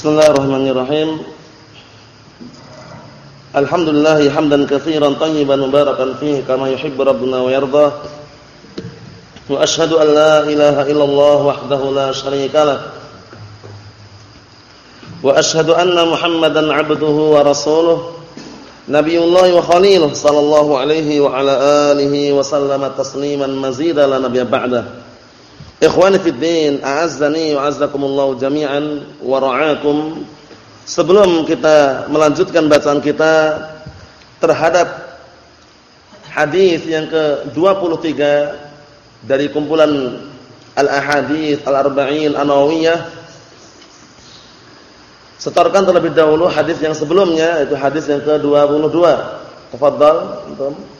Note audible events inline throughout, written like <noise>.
Bismillahirrahmanirrahim. Alhamdulillah hamdan katsiran tayyiban mubarakan fihi kama yuhibbu rabbuna wa yarda. Wa ashhadu an la ilaha illallah wahdahu la syarika lah. Wa ashhadu anna Muhammadan 'abduhu wa rasuluh. Nabiyullah wa khalil sallallahu alaihi wa ala alihi wa sallama tasliman mazida la nabiyya ba'da. Ikhwani fid din, a'azzani wa azzakumullah jami'an wa ra'akum. Sebelum kita melanjutkan bacaan kita terhadap hadis yang ke-23 dari kumpulan al-ahadits al-arba'in an-nawawiyah setorkan terlebih dahulu hadis yang sebelumnya itu hadis yang ke-22. Tafadhal antum.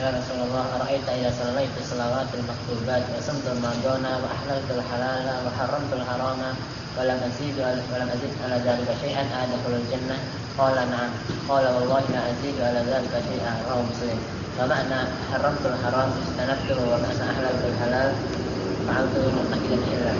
Ya Rasulullah, ara'aita idza sallaitu salawatul maktubat wa samtul madona wa ahlaltul halala wa haramtul harama wa lam azidu wa lam azid ala dzalika syai'an adkhulul jannah. Qala na'am. Qala wallahi la azidu ala dzalika syai'an muslim. Wa ma'na haramtul haram istanabtu wa ma'na ahlaltul halal illa.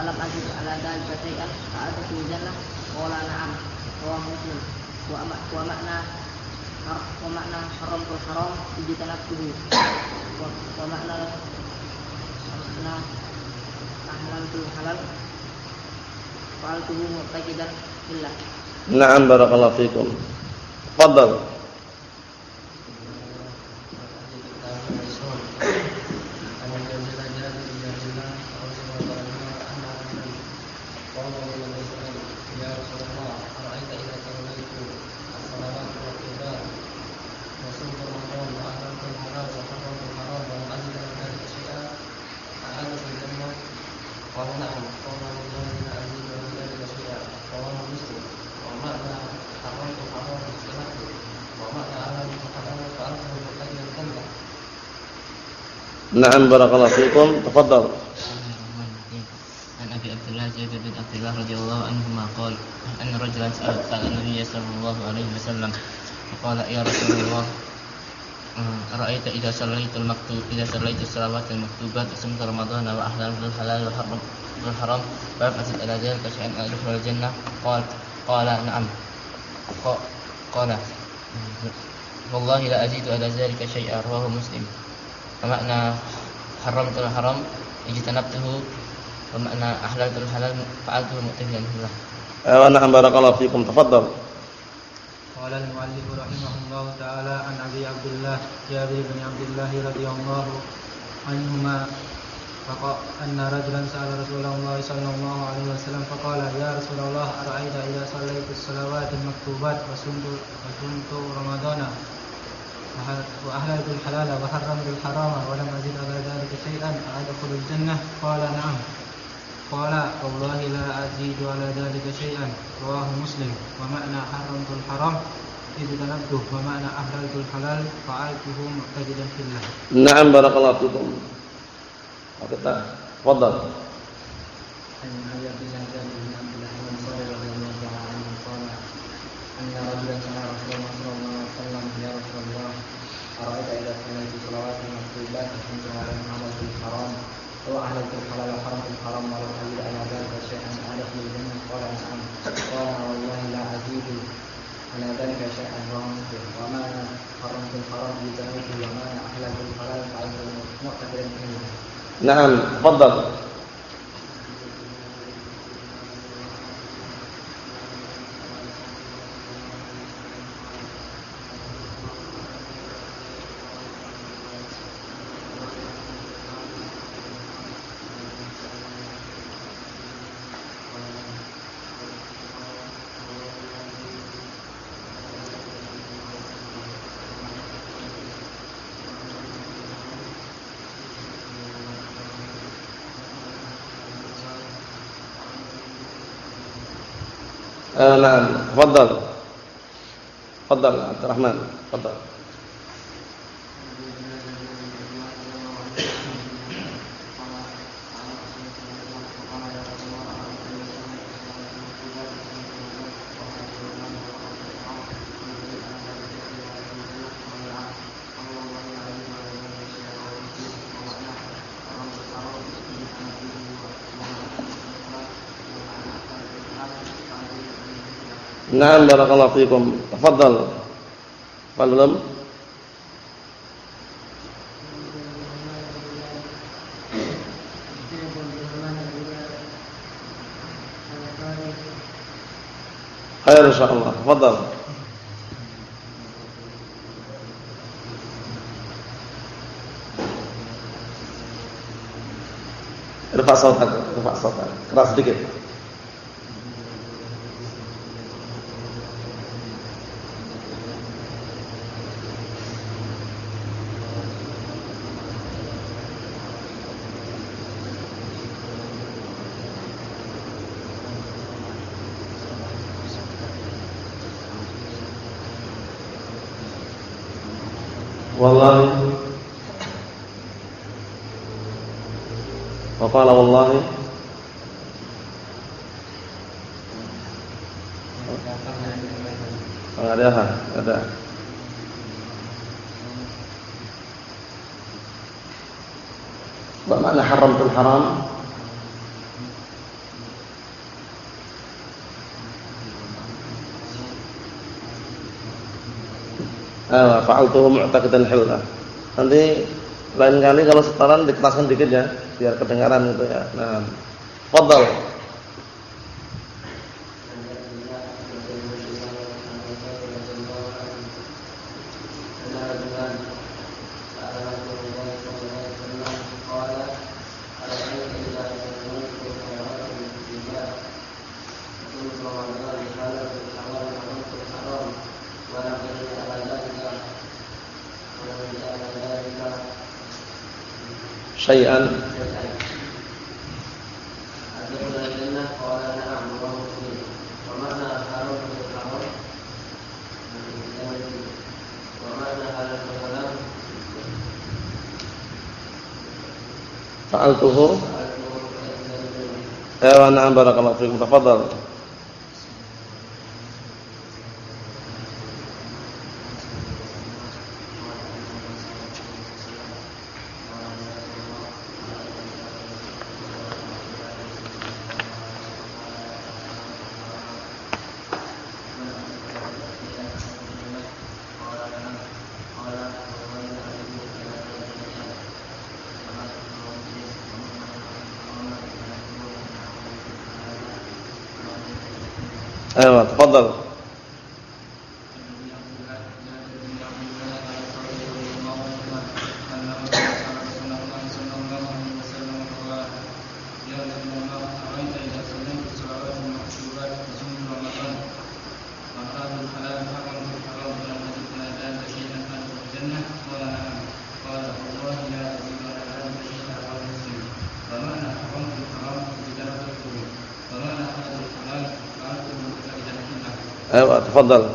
walam azid ala dalika syai'an sa'ada fil jannah qala na'am. Wa muslim. Wa wa makna wa makna haram tul haram ijtanabtuhu wa makna makna halal tul halal. Fa'altuhu mu'taqidan billah Na'am barakallahu fikum. Tafadhal. Na'am barakallahu fikum. Tafadhal. An Abdullah bin Abdullah radhiyallahu anhu maqal anna rajulan sa'ala Nabi sallallahu alaihi wasallam qala ya Rasulullah eh, ra'aita idza sallaitul maktub idza sallaitu salawatul maktubat sumta ramadhan wa ahlaltu halal wa haram haram wa jannah qala qala na'am qala wallahi la azidu ala rawahu muslim ومعنى حرمت الحرام اجتنبته ومعنى أحللت الحلال فعلته مؤتفلا بالله ونعم بارك الله فيكم. تفضل. قال المؤلف رحمه الله تعالى عن أبي عبد الله جابر بن عبد الله رضي الله عنهما أن رجلا سأل رسول الله صلى الله عليه وسلم فقال يا رسول الله أرأيت إذا صليت الصلوات المكتوبات وصمت رمضان؟ وأحللت الحلال وحرمت الحرام ولم أزد على ذلك شيئا أدخل الجنة؟ قال نعم. قال والله لا أزيد على ذلك شيئا. رواه مسلم. ومعنى حرمت الحرام؟ إذ تنبه ومعنى أحللت الحلال؟ فعلته معتقدا في الله. نعم بارك الله فيكم تفضل. عن أبي عبد الله بن عبد الله بن صالح رضي الله تعالى عنه قال أن رجلا صلى الله عليه وسلم أرأيت إذا صليت الصلوات كنت على العمل بالحرام وأهلت الحلال وحرمت الحرام ولم أجد على ذلك شيئا. أدخل الجنة قال نعم قال والله لا أزيد على ذلك شيئا. رواه وما حرمت الحرام بجنته وما أحللت الحلال فعلت نعم تفضل آه نعم تفضل. تفضل عبد الرحمن تفضل. Naam barakallahu fikum. Tafadhal. Belum? Khair insyaallah. Tafadhal. Irfa sautak, irfa sautak. Keras sedikit. Wallahi Wa qala wallahi Oh, ada ha? Ada. Apa makna haramtul haram? Lain kali kalau setoran dikeraskan dikit ya, biar kedengaran gitu ya. Nah, fadhal. Fa'altuhu Ya wa na'am barakallahu fiikum tafadhal Eh, Ayo, tafadhal. تفضل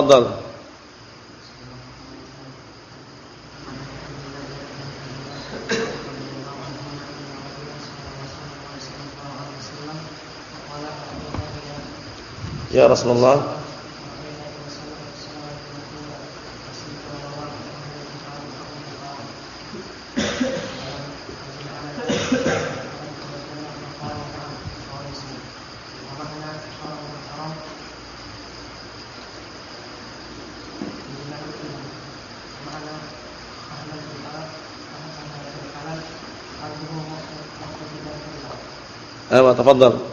tafadhal. <coughs> Ya Rasulullah Tafadhal.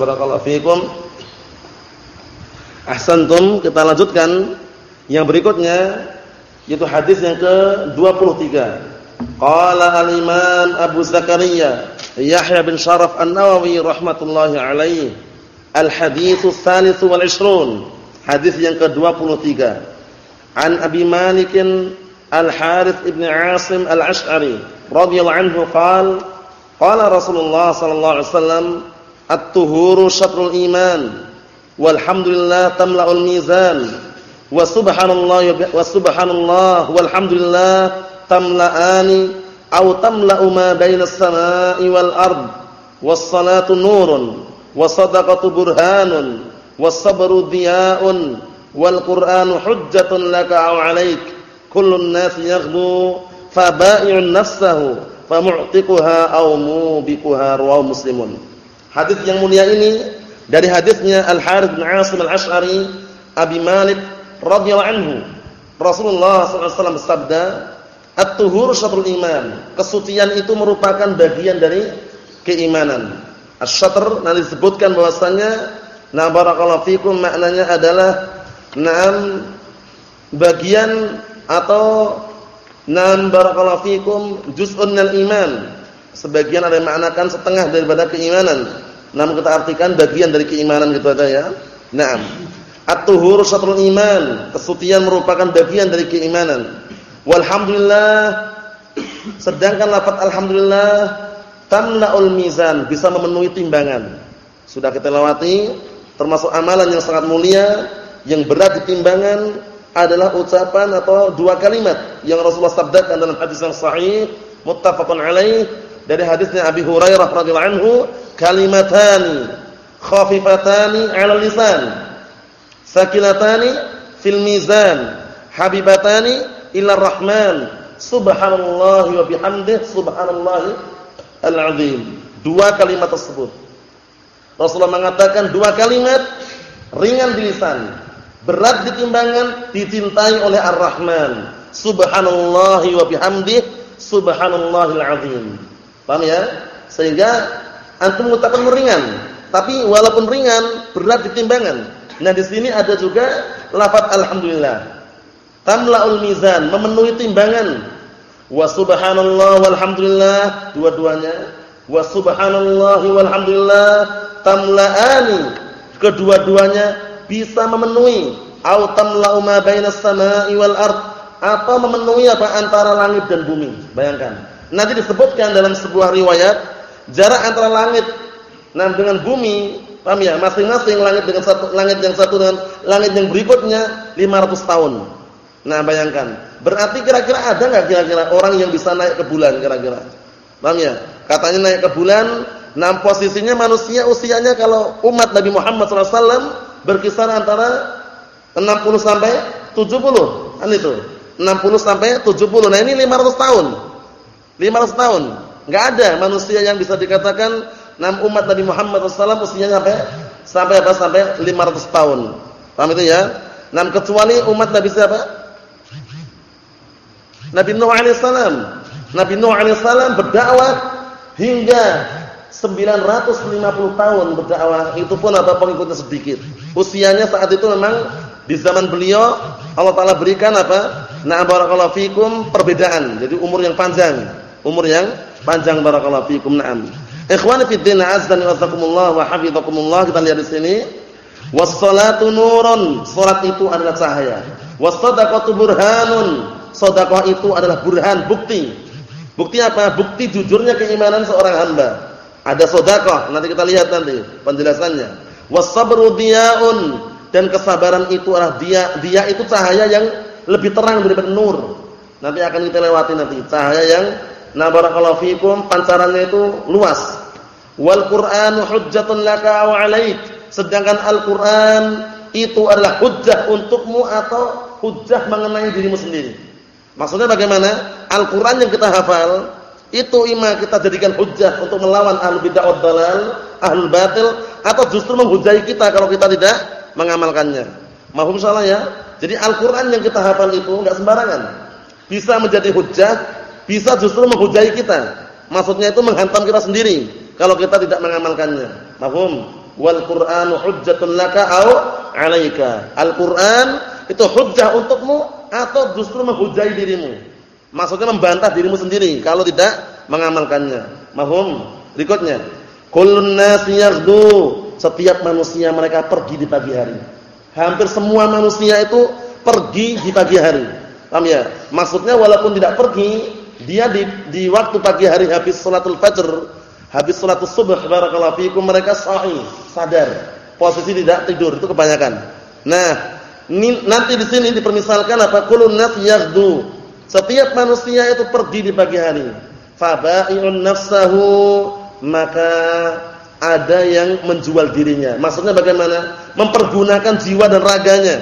Barakallahu fikum. Ahsantum, kita lanjutkan yang berikutnya yaitu hadis yang ke-23. Qala al-Imam Abu Zakaria Yahya bin Sharaf An-Nawawi rahmatullahi alaihi Al-haditsu tsalits wal 20. Hadis yang ke-23. An Abi Malik Al-Harits ibn Asim Al-Asy'ari radhiyallahu anhu qala qala Rasulullah sallallahu alaihi wasallam At-tuhuru syatrul iman. Walhamdulillah tamla'ul mizan. Wa subhanallah wa subhanallah walhamdulillah tamla'ani aw tamla'u ma bainas samai wal ard. Was-salatu nurun was sadaqatu burhanun was sabru diya'un wal qur'anu hujjatun laka aw 'alaik. Kullun nas yaghdu faba'i'un nafsahu famu'tiquha aw mubikuha rawahu muslimun. Hadis yang mulia ini dari hadisnya Al Harith bin Asim Al Ash'ari Abi Malik radhiyallahu anhu. Rasulullah SAW bersabda, "At-tuhur syatrul iman." Kesucian itu merupakan bagian dari keimanan. Asy-syatr nanti disebutkan bahwasanya na barakallahu fikum maknanya adalah enam bagian atau nam barakallahu fikum juz'un minal iman Sebagian ada yang maknakan setengah daripada keimanan. Namun kita artikan bagian dari keimanan gitu aja ya. Naam. At-tuhur syatrul iman. Kesucian merupakan bagian dari keimanan. Walhamdulillah. Sedangkan lafaz alhamdulillah tamla'ul mizan, bisa memenuhi timbangan. Sudah kita lewati termasuk amalan yang sangat mulia yang berat di timbangan adalah ucapan atau dua kalimat yang Rasulullah sabdakan dalam hadis yang sahih muttafaqun alaih dari hadisnya Abi Hurairah radhiyallahu anhu kalimatani khafifatani 'ala lisan sakilatani fil mizan habibatani ila rahman subhanallahi wa bihamdihi subhanallahi al-azim. Dua kalimat tersebut. Rasulullah mengatakan dua kalimat ringan di lisan berat di timbangan dicintai oleh Ar-Rahman. Subhanallahi wa bihamdihi subhanallahil azim Paham ya? Sehingga antum mengucapkan ringan, tapi walaupun ringan berat di timbangan. Nah, di sini ada juga lafaz alhamdulillah. Tamlaul mizan, memenuhi timbangan. Wa subhanallah walhamdulillah, dua-duanya. Wa subhanallah walhamdulillah tamlaani. Kedua-duanya bisa memenuhi au tamla'u ma bainas samai wal ard atau memenuhi apa antara langit dan bumi. Bayangkan. Nanti disebutkan dalam sebuah riwayat jarak antara langit nah dengan bumi, paham ya? Masing-masing langit dengan satu langit yang satu dengan langit yang berikutnya 500 tahun. Nah, bayangkan. Berarti kira-kira ada enggak kira-kira orang yang bisa naik ke bulan kira-kira? Paham ya? Katanya naik ke bulan, nah posisinya manusia usianya kalau umat Nabi Muhammad SAW berkisar antara 60 sampai 70. Kan itu. 60 sampai 70. Nah, ini 500 tahun. 500 tahun. Enggak ada manusia yang bisa dikatakan nam umat Nabi Muhammad SAW usianya sampai sampai apa? Sampai 500 tahun. Paham itu ya? Nam kecuali umat Nabi siapa? Nabi Nuh alaihissalam. Nabi Nuh alaihissalam berdakwah hingga 950 tahun berdakwah. Itu pun apa pengikutnya sedikit. Usianya saat itu memang di zaman beliau Allah taala berikan apa? Nah barakallahu fikum perbedaan. Jadi umur yang panjang, umur yang panjang barakallahu fikum. Naam. Ikhwani fi din azza wa wa hafizakumullah kita lihat di sini. Was-salatu nurun. Salat itu adalah cahaya. Was-sadaqatu burhanun. Sedekah itu adalah burhan, bukti. Bukti apa? Bukti jujurnya keimanan seorang hamba. Ada sedekah, nanti kita lihat nanti penjelasannya. Was-sabru diyaun dan kesabaran itu adalah dia dia itu cahaya yang lebih terang daripada nur. Nanti akan kita lewati nanti cahaya yang na barakallahu fikum pancarannya itu luas. Wal Qur'anu hujjatun laka wa 'alaik Sedangkan Al-Quran itu adalah hujjah untukmu atau hujjah mengenai dirimu sendiri. Maksudnya bagaimana? Al-Quran yang kita hafal, itu ima kita jadikan hujjah untuk melawan ahlu bid'ah wad dalal, ahlu batil, atau justru menghujai kita kalau kita tidak mengamalkannya. Mahum salah ya? Jadi Al-Quran yang kita hafal itu enggak sembarangan. Bisa menjadi hujjah, bisa justru menghujai kita. Maksudnya itu menghantam kita sendiri kalau kita tidak mengamalkannya. Mahum? wal Qur'anu hujjatun laka au 'alaika. Al-Qur'an itu hujjah untukmu atau justru menghujai dirimu. Maksudnya membantah dirimu sendiri kalau tidak mengamalkannya. Mahum? Berikutnya, kullun nasi yaghdu. Setiap manusia mereka pergi di pagi hari. Hampir semua manusia itu pergi di pagi hari. Paham ya? Maksudnya walaupun tidak pergi, dia di, di waktu pagi hari habis salatul fajr Habis salat subuh barakallahu fikum mereka sahih, sadar. Posisi tidak tidur itu kebanyakan. Nah, ini, nanti di sini dipermisalkan apa? Kulun nas. Setiap manusia itu pergi di pagi hari. Fabai'un nafsahu maka ada yang menjual dirinya. Maksudnya bagaimana? Mempergunakan jiwa dan raganya.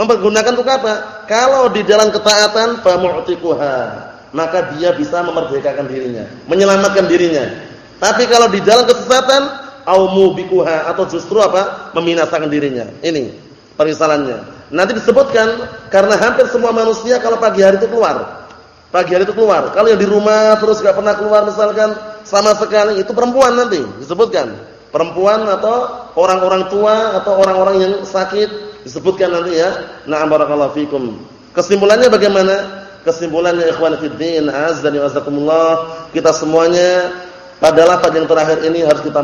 Mempergunakan untuk apa? Kalau di jalan ketaatan fa mu'tiquha maka dia bisa memerdekakan dirinya, menyelamatkan dirinya. Tapi kalau di jalan kesesatan, aumu bikuha atau justru apa? Membinasakan dirinya. Ini perisalannya. Nanti disebutkan karena hampir semua manusia kalau pagi hari itu keluar. Pagi hari itu keluar. Kalau yang di rumah terus gak pernah keluar misalkan sama sekali itu perempuan nanti disebutkan. Perempuan atau orang-orang tua atau orang-orang yang sakit disebutkan nanti ya. Na'am barakallahu fikum. Kesimpulannya bagaimana? Kesimpulannya ikhwan fillah, azza wa jazakumullah, kita semuanya pada lafaz yang terakhir ini harus kita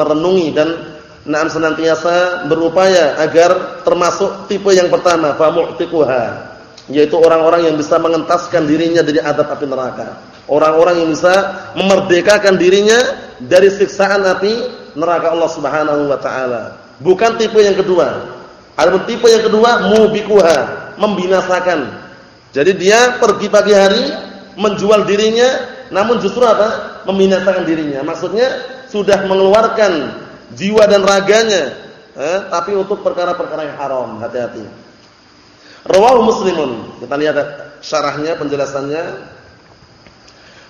merenungi dan na'am senantiasa berupaya agar termasuk tipe yang pertama fa mu'tiquha yaitu orang-orang yang bisa mengentaskan dirinya dari adab api neraka. Orang-orang yang bisa memerdekakan dirinya dari siksaan api neraka Allah Subhanahu wa taala. Bukan tipe yang kedua. Adapun tipe yang kedua mubiquha, membinasakan jadi dia pergi pagi hari menjual dirinya namun justru apa? Membinasakan dirinya. Maksudnya sudah mengeluarkan jiwa dan raganya, eh, tapi untuk perkara-perkara yang haram. Hati-hati. Rawahu Muslimun. Kita lihat syarahnya, penjelasannya.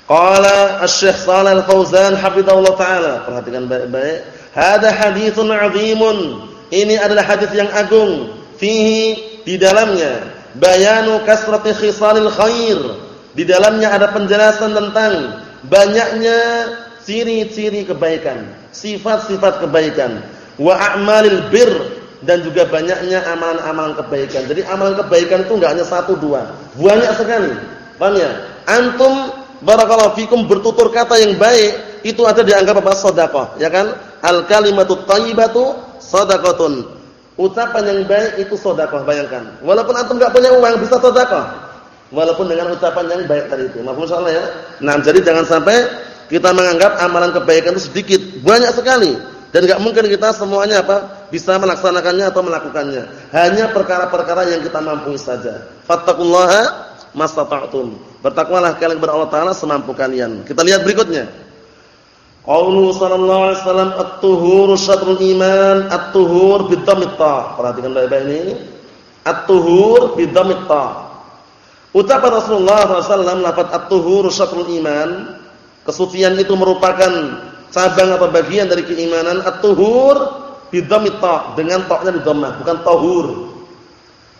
Qala Asy-Syaikh Shalal Al-Fauzan hafizahullah taala. Perhatikan baik-baik. Hada haditsun 'azimun. Ini adalah hadis yang agung. Fihi di dalamnya bayanu kasrati khisalil khair. Di dalamnya ada penjelasan tentang banyaknya ciri-ciri kebaikan, sifat-sifat kebaikan, wa a'malil bir dan juga banyaknya amalan-amalan kebaikan. Jadi amalan kebaikan itu enggak hanya satu dua, banyak sekali. Paham ya? Antum barakallahu fikum bertutur kata yang baik itu ada dianggap apa? sedekah, ya kan? Al kalimatut thayyibatu shadaqatun. Ucapan yang baik itu sedekah, bayangkan. Walaupun antum enggak punya uang bisa sedekah. Walaupun dengan ucapan yang baik tadi itu. Maafkan salah ya. Nah, jadi jangan sampai kita menganggap amalan kebaikan itu sedikit, banyak sekali. Dan enggak mungkin kita semuanya apa? bisa melaksanakannya atau melakukannya. Hanya perkara-perkara yang kita mampu saja. Fattaqullaha mastata'tum. Bertakwalah kalian kepada Allah taala semampu kalian. Kita lihat berikutnya. Qaulu sallallahu alaihi wasallam at-tuhuru syatrul iman, at-tuhur bidhammit ta. Perhatikan baik-baik ini. At-tuhur bidhammit ta. Ucapan Rasulullah SAW lafaz at-tuhuru syatrul iman, kesucian itu merupakan cabang atau bagian dari keimanan. At-tuhur bidhammit ta, dengan ta-nya di dhammah, bukan tahur.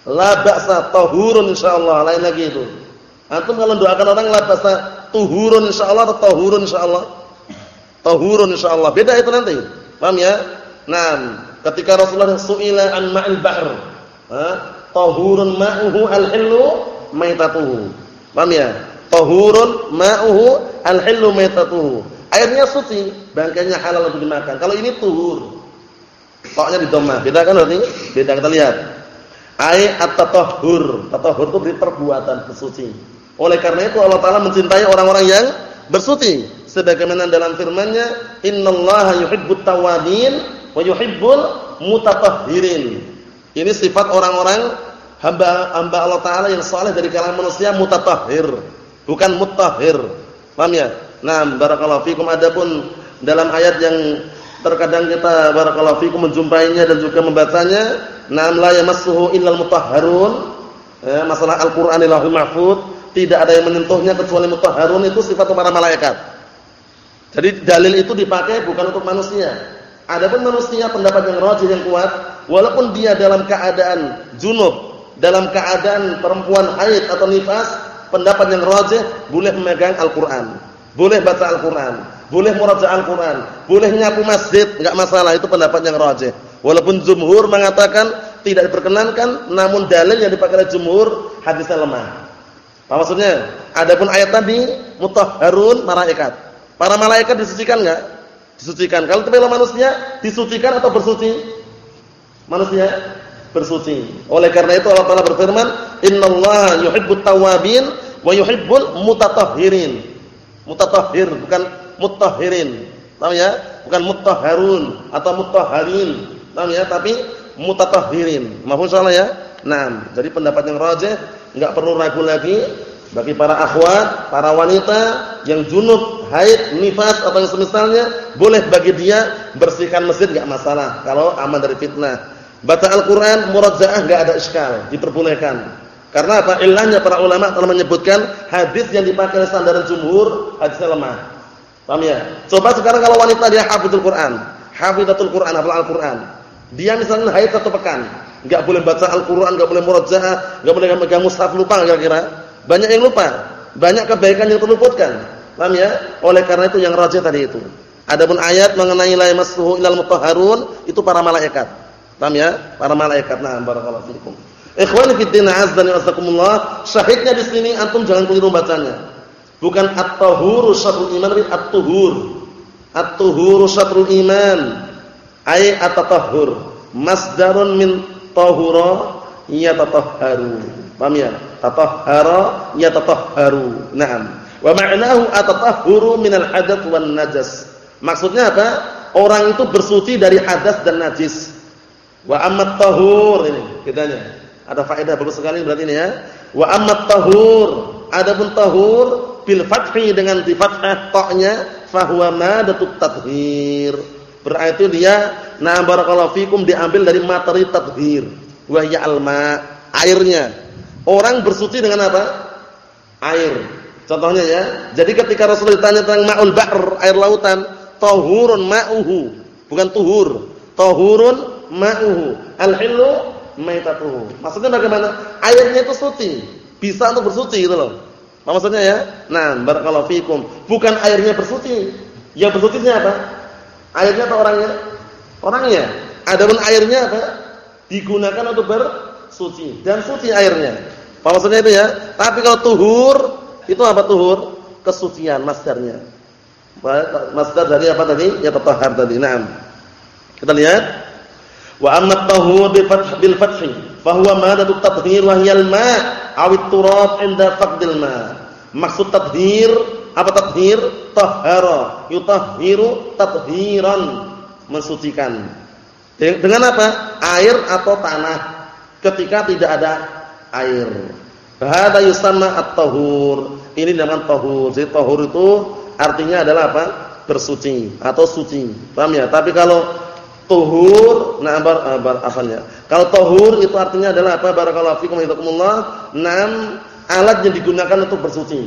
La ba'sa tahurun insyaallah, lain lagi itu. Antum kalau doakan orang la ba'sa tuhurun insyaallah atau tahurun insyaallah Tahurun insyaallah. Beda itu nanti. Paham ya? Nah, ketika Rasulullah su'ila an ma'il bahr, tahurun ma'uhu al-hillu maitatuhu. Paham ya? Tahurun ma'uhu al-hillu maitatuhu. Airnya suci, bangkainya halal untuk dimakan. Kalau ini tuhur. Toknya di dhamma. Beda kan berarti? Beda kita lihat. Ai at-tatahhur. Tatahhur itu berarti perbuatan bersuci. Oleh karena itu Allah Taala mencintai orang-orang yang bersuci. Sebagaimana dalam firman-Nya, "Innallaha yuhibbut tawwabin wa yuhibbul mutatahhirin." Ini sifat orang-orang hamba hamba Allah Taala yang saleh dari kalangan manusia mutatahhir, bukan mutahhir. Paham ya? Nah, barakallahu fikum adapun dalam ayat yang terkadang kita barakallahu fikum menjumpainya dan juga membacanya, nam la yamassuhu illal mutahharun. Ya, masalah Al-Qur'anil Mahfuz, tidak ada yang menyentuhnya kecuali mutahharun itu sifat para malaikat. Jadi dalil itu dipakai bukan untuk manusia. Adapun manusia pendapat yang rajih yang kuat, walaupun dia dalam keadaan junub, dalam keadaan perempuan haid atau nifas, pendapat yang rajih boleh memegang Al-Qur'an. Boleh baca Al-Qur'an, boleh murajaah Al-Qur'an, boleh nyapu masjid, enggak masalah, itu pendapat yang rajih. Walaupun jumhur mengatakan tidak diperkenankan, namun dalil yang dipakai oleh jumhur hadisnya lemah. Apa maksudnya? Adapun ayat tadi mutahharun malaikat. Para malaikat disucikan enggak? Disucikan. Kalau itu manusia disucikan atau bersuci? Manusia bersuci. Oleh karena itu Allah Taala berfirman, "Innallaha yuhibbut tawwabin wa yuhibbul mutatahhirin." mutatahhir bukan mutahhirin. Paham ya? Bukan mutahharun atau mutahharin. Paham ya? Tapi mutatahhirin. Mahfum salah ya? Nah, jadi pendapat yang rajih enggak perlu ragu lagi bagi para akhwat, para wanita yang junub, haid, nifas atau yang semisalnya, boleh bagi dia bersihkan masjid enggak masalah kalau aman dari fitnah. Baca Al-Qur'an murajaah enggak ada iskal, diperbolehkan. Karena apa? Ilahnya para ulama telah menyebutkan hadis yang dipakai standar jumhur hadisnya lemah. Paham ya? Coba sekarang kalau wanita dia hafizul Quran, hafizatul Quran, hafal Al-Quran. Dia misalnya haid satu pekan, enggak boleh baca Al-Quran, enggak boleh murajaah, enggak boleh megang mushaf lupa kira-kira. Banyak yang lupa, banyak kebaikan yang terluputkan. Paham ya? Oleh karena itu yang rajih tadi itu. Adapun ayat mengenai la yamassuhu ilal mutahharun itu para malaikat. Paham ya? Para malaikat. Nah, barakallahu fikum. Ikhwani fi din azdan wasakumullah, syahidnya di sini antum jangan keliru bacanya. Bukan at-tahuru syatrul iman, tapi at-tuhur. At-tuhuru syatrul iman. Ai at-tatahhur. Masdarun min tahura yatatahharu. Paham ya? Tatahhara yatatahharu. Naam. Wa ma'nahu at-tatahhuru minal hadath wan najas. Maksudnya apa? Orang itu bersuci dari hadas dan najis. Wa ammat tahur ini kitanya. Ada faedah bagus sekali berarti ini ya. Wa ammat tahur. Adapun tahur bil fathi dengan di fathah ta-nya huwa madatut tathhir. Berarti dia na barakallahu fikum diambil dari materi tathhir. Wa ya alma, airnya. Orang bersuci dengan apa? Air. Contohnya ya. Jadi ketika Rasulullah ditanya tentang ma'ul ba'r, air lautan, tahurun ma'uhu. Bukan tuhur. Tahurun ma'uhu. Al-hillu maitatuhu. Maksudnya bagaimana? Airnya itu suci, bisa untuk bersuci gitu loh. Apa maksudnya ya? Nah, barakallahu fikum. Bukan airnya bersuci. Yang bersucinya apa? Airnya atau orangnya? Orangnya. Adapun airnya apa? Digunakan untuk bersuci dan suci airnya. Apa maksudnya itu ya? Tapi kalau tuhur, itu apa tuhur? Kesucian masdarnya. Masdar dari apa tadi? Ya tatahhar tadi. Naam. Kita lihat Wa amma tahur bil fath bil fath fa huwa madatu tathhir wa hiya al-ma' aw at-turab 'inda faqdil ma'. Maksud tathhir apa tathhir? Tahara, yutahhiru tathhiran, mensucikan. Dengan apa? Air atau tanah ketika tidak ada air. Hada yusamma at-tahur. Ini dengan tahur. Jadi tahur itu artinya adalah apa? Bersuci atau suci. Paham ya? Tapi kalau Tuhur, nah bar, bar afalnya. Kalau tuhur itu artinya adalah apa? Barakallahu fikum hayakumullah. Enam alat yang digunakan untuk bersuci.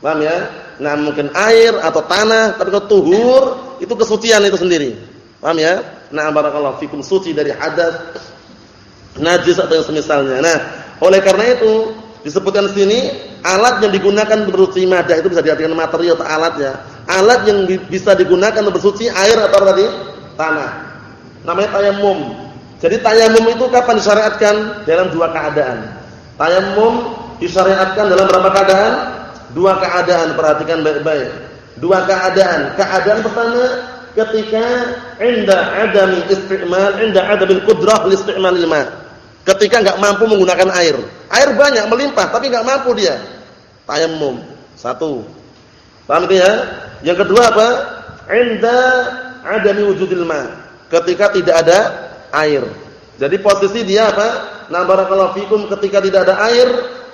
Paham ya? Nah, mungkin air atau tanah, tapi kalau tuhur itu kesucian itu sendiri. Paham ya? Nah, barakallahu fikum suci dari hadas, najis atau yang semisalnya. Nah, oleh karena itu disebutkan di sini alat yang digunakan untuk bersuci madah itu bisa diartikan material atau alat ya. Alat yang bisa digunakan untuk bersuci air atau tadi tanah. namanya tayamum. Jadi tayamum itu kapan disyariatkan? Dalam dua keadaan. Tayamum disyariatkan dalam berapa keadaan? Dua keadaan, perhatikan baik-baik. Dua keadaan. Keadaan pertama ketika inda adami isti'mal, inda adamil qudrah li isti'malil ma. Ketika enggak mampu menggunakan air. Air banyak melimpah tapi enggak mampu dia. Tayamum. Satu. Paham ya? Yang kedua apa? Inda adami wujudil ma. Ketika tidak ada air. Jadi posisi dia apa? Nah barakallahu fikum ketika tidak ada air,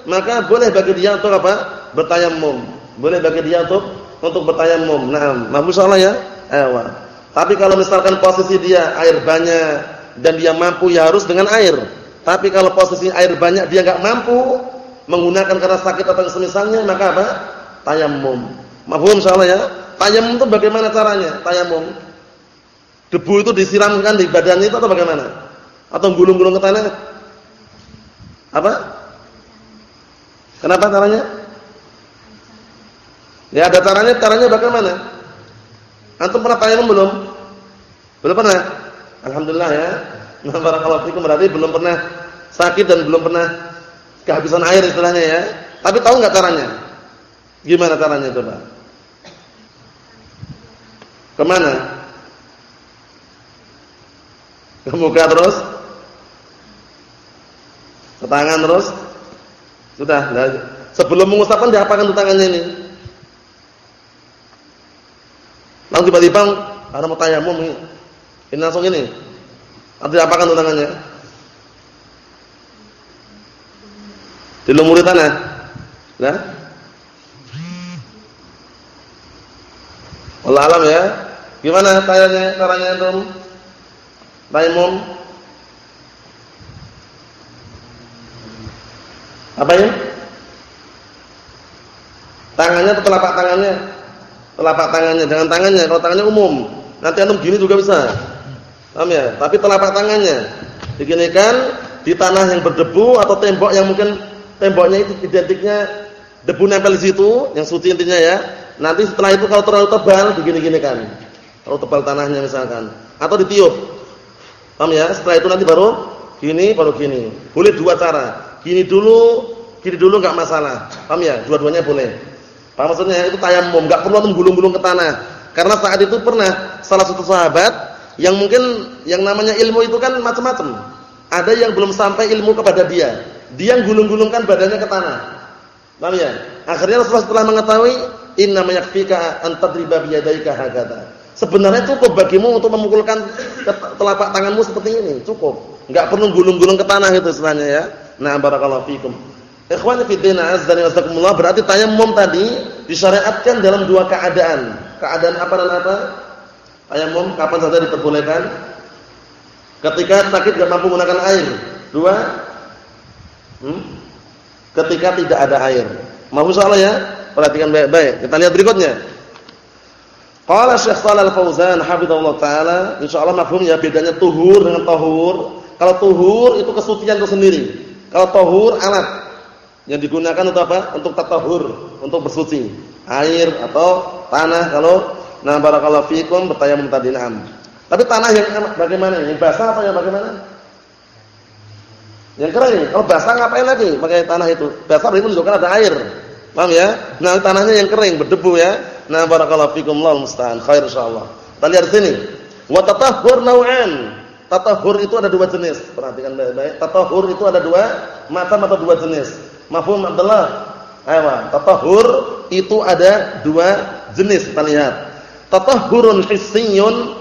maka boleh bagi dia untuk apa? Bertayamum. Boleh bagi dia untuk untuk bertayamum. Nah, mampu salah ya? Ewa. Tapi kalau misalkan posisi dia air banyak dan dia mampu ya harus dengan air. Tapi kalau posisi air banyak dia enggak mampu menggunakan karena sakit atau semisalnya maka apa? Tayamum. Mafhum insyaallah ya? Tayamum itu bagaimana caranya? Tayamum. Debu itu disiramkan di badan itu atau bagaimana? Atau gulung-gulung ke tanah? Apa? Kenapa caranya? Ya ada caranya, caranya bagaimana? Antum pernah tayamum belum? Belum pernah? Alhamdulillah ya. Nah, barakallahu fikum berarti belum pernah sakit dan belum pernah kehabisan air istilahnya ya. Tapi tahu enggak caranya? Gimana caranya coba? Ke mana? Ke muka terus? Ke tangan terus? Sudah. Nah, sebelum mengusapkan diapakan tangannya ini? Langsung tiba-tiba ada mau tayamum. Ini langsung ini. Atau diapakan tangannya? Dilumuri tanah. Nah. Allah alam ya. Gimana caranya? Caranya antum? Tayamum. Apa ya? Tangannya atau telapak tangannya? Telapak tangannya, jangan tangannya. Kalau tangannya umum, nanti antum gini juga bisa. Paham ya? Tapi telapak tangannya diginikan di tanah yang berdebu atau tembok yang mungkin temboknya itu identiknya debu nempel di situ, yang suci intinya ya. Nanti setelah itu kalau terlalu tebal begini-gini kan. Kalau tebal tanahnya misalkan atau ditiup. Paham ya? Setelah itu nanti baru gini baru gini. Boleh dua cara. Gini dulu, gini dulu enggak masalah. Paham ya? Dua-duanya boleh. Paham maksudnya? Itu tayamum, enggak perlu menggulung-gulung ke tanah. Karena saat itu pernah salah satu sahabat yang mungkin yang namanya ilmu itu kan macam-macam. Ada yang belum sampai ilmu kepada dia. Dia gulung-gulungkan badannya ke tanah. Paham ya? Akhirnya Rasulullah setelah mengetahui inna mayakfika an tadriba biyadaika hakata. Sebenarnya cukup bagimu untuk memukulkan telapak tanganmu seperti ini, cukup. Enggak perlu gulung-gulung ke tanah itu istilahnya ya. Nah, barakallahu fikum. Ikhwani fi din azza wa jazakumullah berarti tayammum tadi disyariatkan dalam dua keadaan. Keadaan apa dan apa? Tayammum kapan saja diperbolehkan? Ketika sakit enggak mampu menggunakan air. Dua. Hmm? Ketika tidak ada air. Mau salah ya? Perhatikan baik-baik. Kita lihat berikutnya. Qala Syekh Shalal Fauzan hafizallahu taala, insyaallah ya bedanya tuhur dengan tahur. Kalau tuhur itu kesucian itu sendiri. Kalau tahur alat yang digunakan untuk apa? Untuk tatahur, untuk bersuci. Air atau tanah kalau nah barakallahu fikum bertayamum tadi na'am. Tapi tanah yang bagaimana? Yang basah atau yang bagaimana? Yang kering. Kalau basah ngapain lagi pakai tanah itu? Basah berarti menunjukkan ada air. Paham ya? Nah, tanahnya yang kering, berdebu ya. Nah, barakallahu fikum Allah musta'an. Khair insyaallah. Kita lihat sini. Wa tatahhur naw'an. Tatahhur itu ada dua jenis. Perhatikan baik-baik. Tatahhur itu ada dua macam atau dua jenis. Mafhum Abdullah? Ayo, tatahhur itu ada dua jenis. Kita lihat. Tatahhurun hissiyun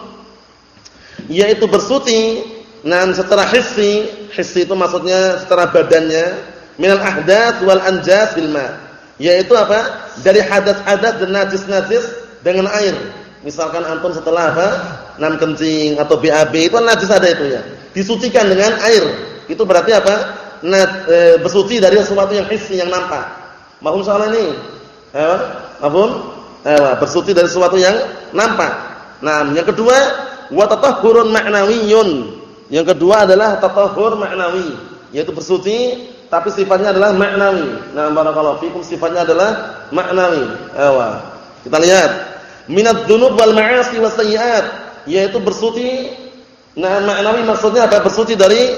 yaitu bersuci nah secara hissi, hissi itu maksudnya secara badannya minal ahdath wal anjas bil ma' yaitu apa? Dari hadas-hadas dan najis-najis dengan air. Misalkan antum setelah apa? Nam kencing atau BAB itu najis ada itu ya. Disucikan dengan air. Itu berarti apa? Nah, e, bersuci dari sesuatu yang hissi yang nampak. Mahum soal ini? Eh, mahum? Eh, bersuci dari sesuatu yang nampak. Nah, yang kedua, wa tatahhurun ma'nawiyyun. Yang kedua adalah tatahhur ma'nawi, yaitu bersuci tapi sifatnya adalah maknawi. Nah, barakallahu fikum sifatnya adalah maknawi. Awa. Kita lihat minad dzunub wal ma'asi was sayyi'at, yaitu bersuci Nah, maknawi maksudnya apa? Bersuci dari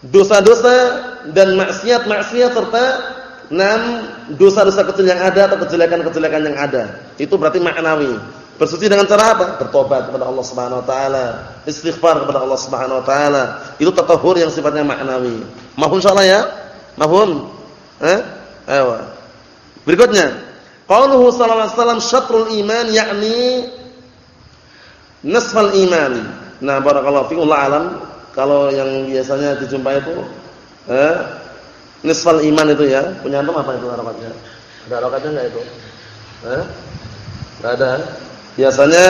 dosa-dosa dan maksiat-maksiat serta enam dosa-dosa kecil yang ada atau kejelekan-kejelekan yang ada. Itu berarti maknawi. Bersuci dengan cara apa? Bertobat kepada Allah Subhanahu wa taala, istighfar kepada Allah Subhanahu wa taala. Itu tatahur yang sifatnya maknawi. Mahum insyaallah ya? Mahum? Eh? Ayo. Berikutnya, qauluhu sallallahu alaihi wasallam syatrul iman yakni nisfal iman. Nah, barakallahu fikum la alam kalau yang biasanya dijumpai itu eh nisfal iman itu ya. Punya antum apa itu harokatnya? Ada harokatnya enggak itu? Enggak ada. Biasanya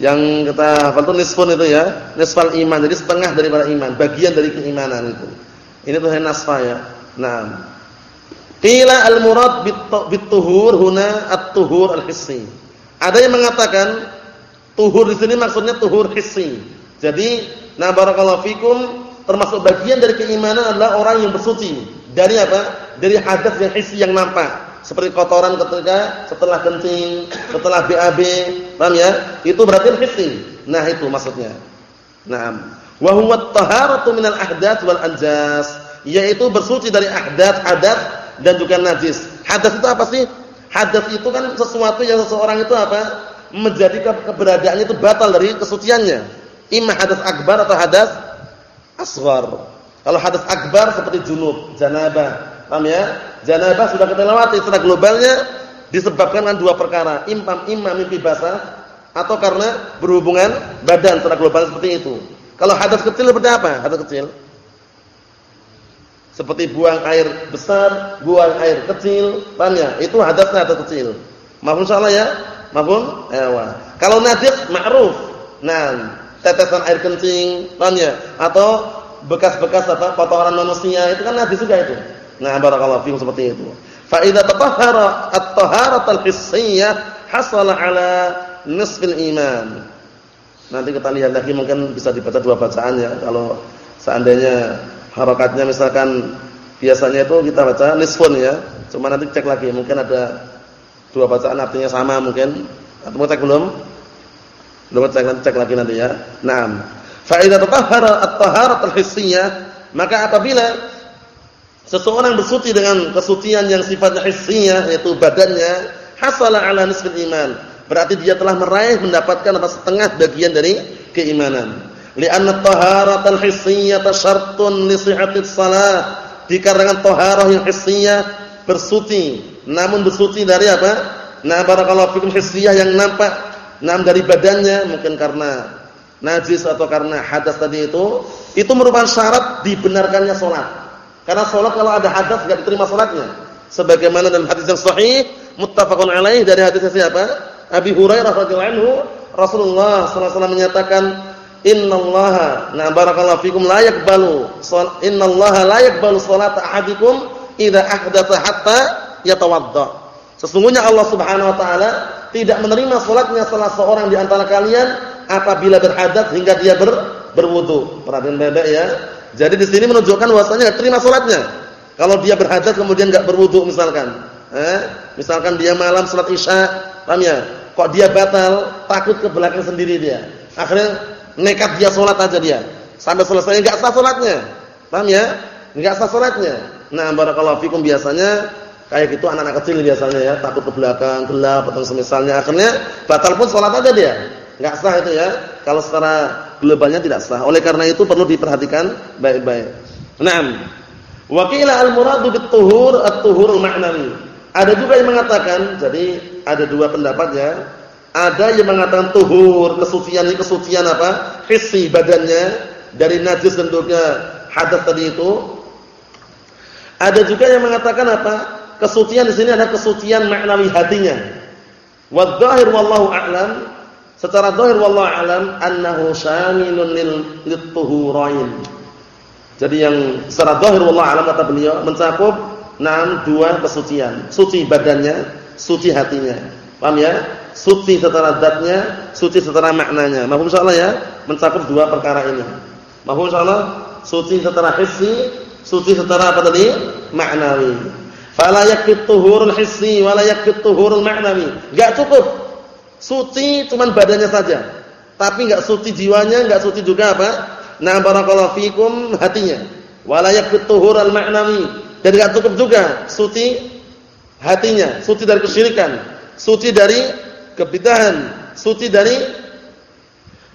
yang kita hafal itu nisfun itu ya, nisfal iman. Jadi setengah daripada iman, bagian dari keimanan itu. Ini tuh nasfa ya. Nah, qila al-murad bit-tuhur huna at-tuhur al-hissi. Ada yang mengatakan tuhur di sini maksudnya tuhur hissi. Jadi, nah barakallahu fikum termasuk bagian dari keimanan adalah orang yang bersuci dari apa? Dari hadas yang hissi yang nampak seperti kotoran ketika setelah kencing, setelah BAB, paham ya? Itu berarti hissi. Nah, itu maksudnya. Naam. Wa huwa at-taharatu minal ahdaats wal anjas, yaitu bersuci dari ahdaats, hadas dan juga najis. Hadas itu apa sih? Hadas itu kan sesuatu yang seseorang itu apa? menjadi keberadaannya itu batal dari kesuciannya. Imma hadas akbar atau hadas asghar. Kalau hadas akbar seperti junub, janabah, Paham ya? Janabah sudah kita lewati secara globalnya disebabkan dengan dua perkara, imam imam mimpi basah atau karena berhubungan badan secara global seperti itu. Kalau hadas kecil seperti apa? Hadas kecil seperti buang air besar, buang air kecil, paham ya? Itu hadasnya hadas kecil. Mahfum salah ya? Mahfum? Ewa. Kalau najis ma'ruf. Nah, tetesan air kencing, paham ya? Atau bekas-bekas apa kotoran manusia itu kan najis juga itu. Nah, barakallahu fiikum seperti itu. Fa idza tatahhara at-taharatul hissiyah hasala ala nisfil iman. Nanti kita lihat lagi mungkin bisa dibaca dua bacaan ya. Kalau seandainya harokatnya misalkan biasanya itu kita baca nisfun ya. Cuma nanti cek lagi mungkin ada dua bacaan artinya sama mungkin. Atau mau cek belum? Belum cek, cek lagi nanti ya. Naam. Fa idza tatahhara at-taharatul hissiyah maka apabila Seseorang bersuci dengan kesucian yang sifatnya hissiyah yaitu badannya, hasala ala nisfil iman. Berarti dia telah meraih mendapatkan apa setengah bagian dari keimanan. Li'anna taharatal hissiyata syartun li sihhatis shalah. Dikarenakan taharah yang hissiyah bersuci, namun bersuci dari apa? Nah, barakallahu fikum hissiyah yang nampak nam dari badannya mungkin karena najis atau karena hadas tadi itu, itu merupakan syarat dibenarkannya salat. Karena sholat kalau ada hadas enggak diterima sholatnya. Sebagaimana dalam hadis yang sahih, muttafaqun alaih dari hadisnya siapa? Abi Hurairah radhiyallahu anhu, Rasulullah sallallahu alaihi menyatakan, "Innallaha na barakallahu fikum la yaqbalu innallaha la yaqbalu salata ahadikum idza ahdatsa hatta yatawadda." Sesungguhnya Allah Subhanahu wa taala tidak menerima salatnya salah seorang di antara kalian apabila berhadas hingga dia ber, berwudu. Perhatian baik ya. Jadi di sini menunjukkan bahwasanya terima salatnya. Kalau dia berhadas kemudian enggak berwudu misalkan. Eh, misalkan dia malam salat Isya, paham ya? Kok dia batal, takut ke belakang sendiri dia. Akhirnya nekat dia salat aja dia. Sampai selesai enggak sah salatnya. Paham ya? Enggak sah salatnya. Nah, barakallahu fikum biasanya kayak gitu anak-anak kecil biasanya ya, takut ke belakang, gelap atau semisalnya. Akhirnya batal pun salat aja dia. Enggak sah itu ya. Kalau secara globalnya tidak sah. Oleh karena itu perlu diperhatikan baik-baik. Naam. Wa qila al-muradu bit-tuhur at-tuhur ma'nawi. Ada juga yang mengatakan, jadi ada dua pendapat ya. Ada yang mengatakan tuhur, kesucian ini kesucian apa? Hissi badannya dari najis dan juga hadas tadi itu. Ada juga yang mengatakan apa? Kesucian di sini ada kesucian maknawi hatinya. Wadh-dhahir wallahu a'lam Secara zahir wallahu alam annahu syamilun lil lituhurain. Jadi yang secara zahir wallahu alam kata beliau mencakup enam dua kesucian. Suci badannya, suci hatinya. Paham ya? Suci secara zatnya, suci secara maknanya. Mahfum insyaallah ya? Mencakup dua perkara ini. Mahfum insyaallah? Suci secara hissi, suci secara apa tadi? Maknawi. Fala yakfit tuhurul hissi wala yakfit tuhurul ma'nawi. Enggak cukup Suci cuman badannya saja. tapi enggak suci jiwanya, enggak suci juga apa? Nah, barakallahu fikum hatinya. Wala yakfut al-ma'nawi. Dan enggak cukup juga suci hatinya, suci dari kesyirikan, suci dari kebidahan, suci dari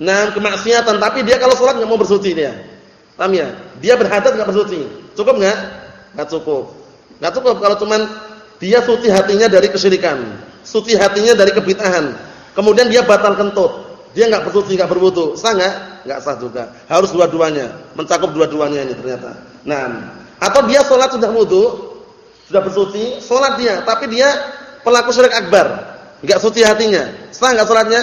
nah kemaksiatan, tapi dia kalau sholat enggak mau bersuci dia. Paham ya? Dia berhadat enggak bersuci. Cukup enggak? Enggak cukup. Enggak cukup kalau cuman dia suci hatinya dari kesyirikan, suci hatinya dari kebidahan. Kemudian dia batal kentut. Dia enggak bersuci, enggak berwudu. Sah enggak? Enggak sah juga. Harus dua-duanya, mencakup dua-duanya ini ternyata. Nah, atau dia sholat sudah wudu, sudah bersuci, sholat dia, tapi dia pelaku syirik akbar. Enggak suci hatinya. Sah enggak sholatnya?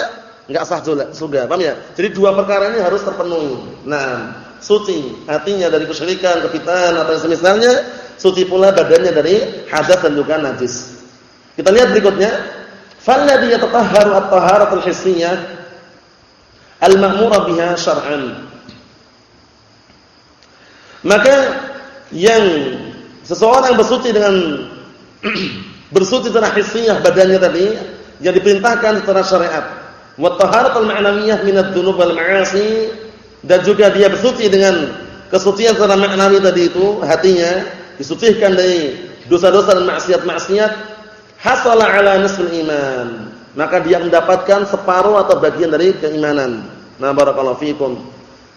Enggak sah juga. Paham ya? Jadi dua perkara ini harus terpenuhi. Nah, suci hatinya dari kesyirikan, kebidahan atau semisalnya suci pula badannya dari hadas dan juga najis. Kita lihat berikutnya, falladhi yatatahharu at-taharatul hissiyah al-ma'mura biha syar'an. Maka yang seseorang bersuci dengan <clears throat> bersuci secara hissiyah badannya tadi yang diperintahkan secara syariat. Wa taharatul ma'nawiyah minadz dzunub wal ma'asi dan juga dia bersuci dengan kesucian secara maknawi tadi itu hatinya disucikan dari dosa-dosa dan maksiat-maksiat hasala ala nisfil iman maka dia mendapatkan separuh atau bagian dari keimanan nah barakallahu fikum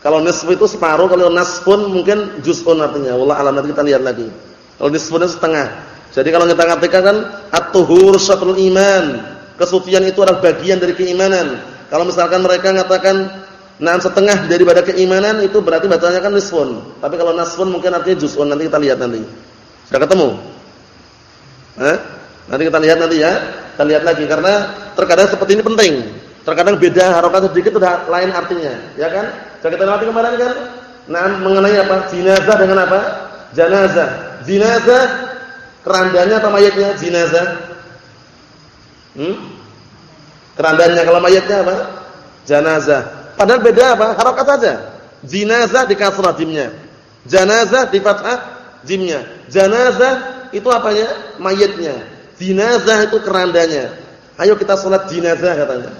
kalau nisf itu separuh kalau nasfun mungkin juz'un artinya wallah alam nanti kita lihat lagi kalau nisfun itu setengah jadi kalau kita katakan kan at-tuhur syatrul iman kesucian itu adalah bagian dari keimanan kalau misalkan mereka mengatakan Nah, setengah daripada keimanan itu berarti bacanya kan nisfun. Tapi kalau nasfun mungkin artinya juz'un. Nanti kita lihat nanti. Sudah ketemu? Eh? Nanti kita lihat nanti ya. Kita lihat lagi karena terkadang seperti ini penting. Terkadang beda harokat sedikit sudah lain artinya, ya kan? Sudah kita lewati kemarin kan? Nah, mengenai apa? Jenazah dengan apa? Janazah. Jenazah kerandanya atau mayatnya? Jenazah. Hmm? Kerandanya kalau mayatnya apa? Janazah. Padahal beda apa? Harokat saja. Jinazah di kasrah jimnya. Janazah di fathah jimnya. Janazah itu apanya? Mayatnya. Jinazah itu kerandanya. Ayo kita sholat jinazah katanya.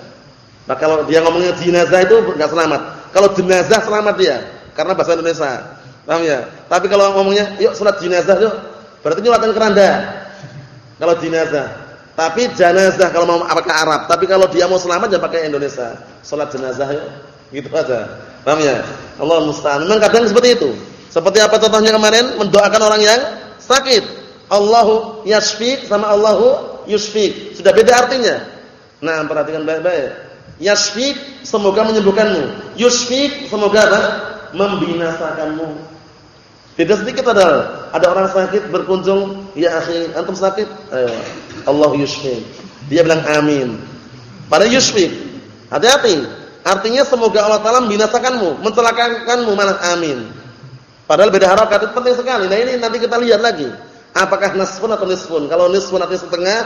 Nah kalau dia ngomongnya jinazah itu enggak selamat. Kalau jenazah selamat dia. Karena bahasa Indonesia. Paham ya? Tapi kalau ngomongnya yuk sholat jinazah yuk. Berarti nyolatan keranda. Kalau jinazah. Tapi jenazah kalau mau pakai Arab. Tapi kalau dia mau selamat jangan pakai Indonesia. Salat jenazah yuk. Gitu aja. Paham ya? Allah musta'an. Memang kadang seperti itu. Seperti apa contohnya kemarin mendoakan orang yang sakit. Allahu yashfik sama Allahu yushfik. Sudah beda artinya. Nah, perhatikan baik-baik. Yashfik semoga menyembuhkanmu. Yushfik semoga apa? Membinasakanmu. Beda sedikit adalah ada orang sakit berkunjung, ya akhi, antum sakit? Ayo. Allah yushfik. Dia bilang amin. Pada yushfik. Hati-hati. Artinya semoga Allah Taala membinasakanmu, mencelakakanmu malah amin. Padahal beda harakat itu penting sekali. Nah ini nanti kita lihat lagi. Apakah nasfun atau nisfun? Kalau nisfun artinya setengah,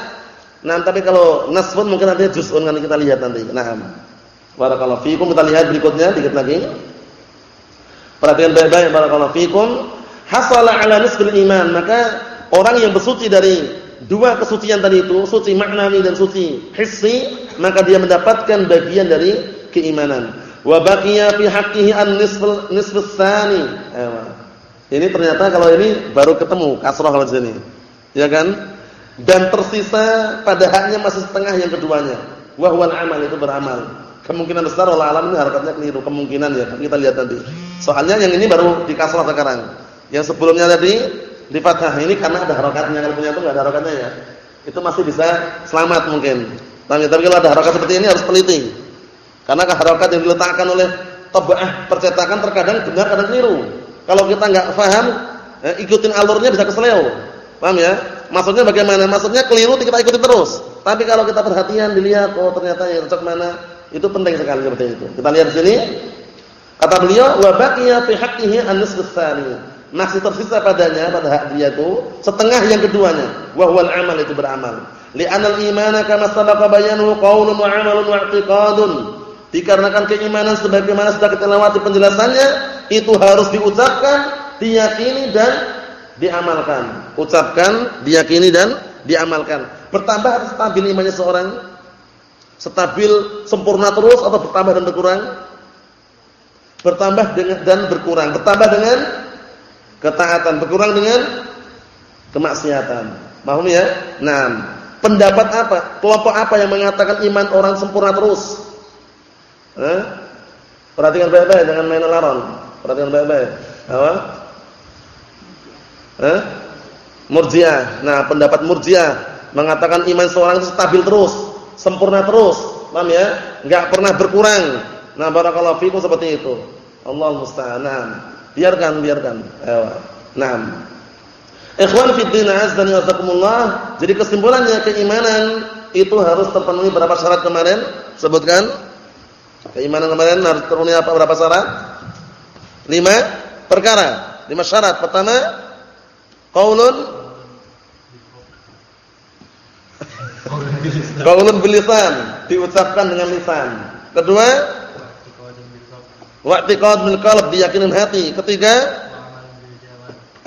nah tapi kalau nasfun mungkin nanti juz'un nanti kita lihat nanti. Nah, barakallahu fiikum kita lihat berikutnya dikit lagi. Perhatian baik-baik barakallahu fiikum. Hasala ala nisfil iman, maka orang yang bersuci dari dua kesucian tadi itu, suci maknawi dan suci hissi, maka dia mendapatkan bagian dari keimanan. Wa baqiya fi haqqihi an-nisful nisfus tsani. Ini ternyata kalau ini baru ketemu kasrah kalau sini. Ya kan? Dan tersisa pada haknya masih setengah yang keduanya. Wa huwal amal itu beramal. Kemungkinan besar Allah alam ini harokatnya keliru, kemungkinan ya. Kita lihat nanti. Soalnya yang ini baru di kasrah sekarang. Yang sebelumnya tadi di fathah ini karena ada harokatnya. Kalau punya itu enggak ada harokatnya ya. Itu masih bisa selamat mungkin. Tapi kalau ada harokat seperti ini harus teliti. Karena harokat yang diletakkan oleh tabah percetakan terkadang benar kadang keliru. Kalau kita enggak paham, eh, ikutin alurnya bisa keseleo. Paham ya? Maksudnya bagaimana? Maksudnya keliru kita ikuti terus. Tapi kalau kita perhatian dilihat oh ternyata yang cocok mana, itu penting sekali seperti itu. Kita lihat sini. Kata beliau, "Wa baqiya fi haqqihi an-nisfu Masih tersisa padanya pada hak dia itu setengah yang keduanya, wa huwal amal itu beramal. Li'anal imana kama sabaqa bayanuhu qaulun wa 'amalun wa i'tiqadun. Dikarenakan keimanan sebagaimana sudah kita lewati penjelasannya, itu harus diucapkan, diyakini dan diamalkan. Ucapkan, diyakini dan diamalkan. Bertambah atau stabil imannya seorang? Stabil, sempurna terus atau bertambah dan berkurang? Bertambah dengan dan berkurang. Bertambah dengan ketaatan, berkurang dengan kemaksiatan. Paham ya? Nah, pendapat apa? Kelompok apa yang mengatakan iman orang sempurna terus? Eh? Perhatikan baik-baik jangan main laron. Perhatikan baik-baik. Apa? Eh? Murji'ah. Nah, pendapat Murji'ah mengatakan iman seorang itu stabil terus, sempurna terus. Paham ya? Enggak pernah berkurang. Nah, barakallahu fikum seperti itu. Allah musta'an. Biarkan, biarkan. Ayo. Naam. Ikhwan fi din azdan yazakumullah. Jadi kesimpulannya keimanan itu harus terpenuhi berapa syarat kemarin? Sebutkan. Keimanan kemarin harus terpenuhi apa berapa syarat? Lima perkara, lima syarat. Pertama, qaulun <laughs> qaulun bil lisan, diucapkan dengan lisan. Kedua, wa'tiqad bil qalb, diyakinin hati. Ketiga,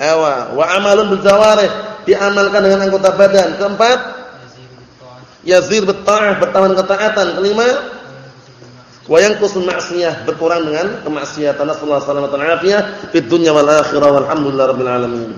Ewa, wa amalun bil jawarih, diamalkan dengan anggota badan. Keempat, yazir bitta'ah, bertawan ketaatan. Kelima, wa yanqusul ma'siyah, berkurang dengan kemaksiatan. Nasallahu alaihi wasallam wa dunya wal akhirah walhamdulillahirabbil alamin.